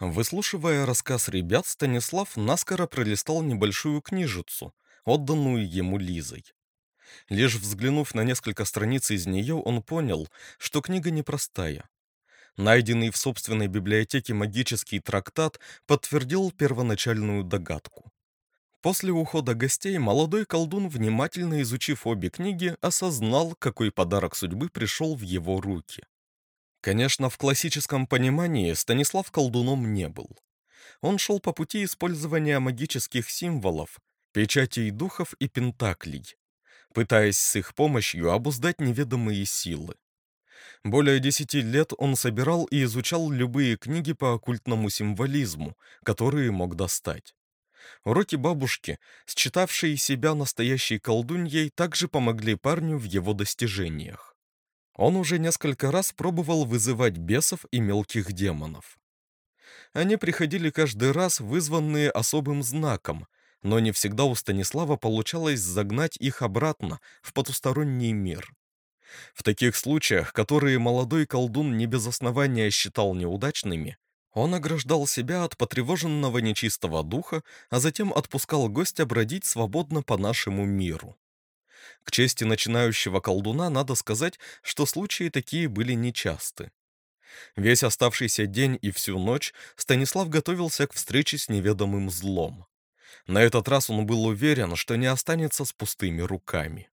Выслушивая рассказ ребят, Станислав наскоро пролистал небольшую книжицу, отданную ему Лизой. Лишь взглянув на несколько страниц из нее, он понял, что книга непростая. Найденный в собственной библиотеке магический трактат подтвердил первоначальную догадку. После ухода гостей молодой колдун, внимательно изучив обе книги, осознал, какой подарок судьбы пришел в его руки. Конечно, в классическом понимании Станислав колдуном не был. Он шел по пути использования магических символов, печатей духов и пентаклей, пытаясь с их помощью обуздать неведомые силы. Более десяти лет он собирал и изучал любые книги по оккультному символизму, которые мог достать. Уроки бабушки, считавшей себя настоящей колдуньей, также помогли парню в его достижениях. Он уже несколько раз пробовал вызывать бесов и мелких демонов. Они приходили каждый раз, вызванные особым знаком, но не всегда у Станислава получалось загнать их обратно в потусторонний мир. В таких случаях, которые молодой колдун не без основания считал неудачными, он ограждал себя от потревоженного нечистого духа, а затем отпускал гостя бродить свободно по нашему миру. К чести начинающего колдуна надо сказать, что случаи такие были нечасты. Весь оставшийся день и всю ночь Станислав готовился к встрече с неведомым злом. На этот раз он был уверен, что не останется с пустыми руками.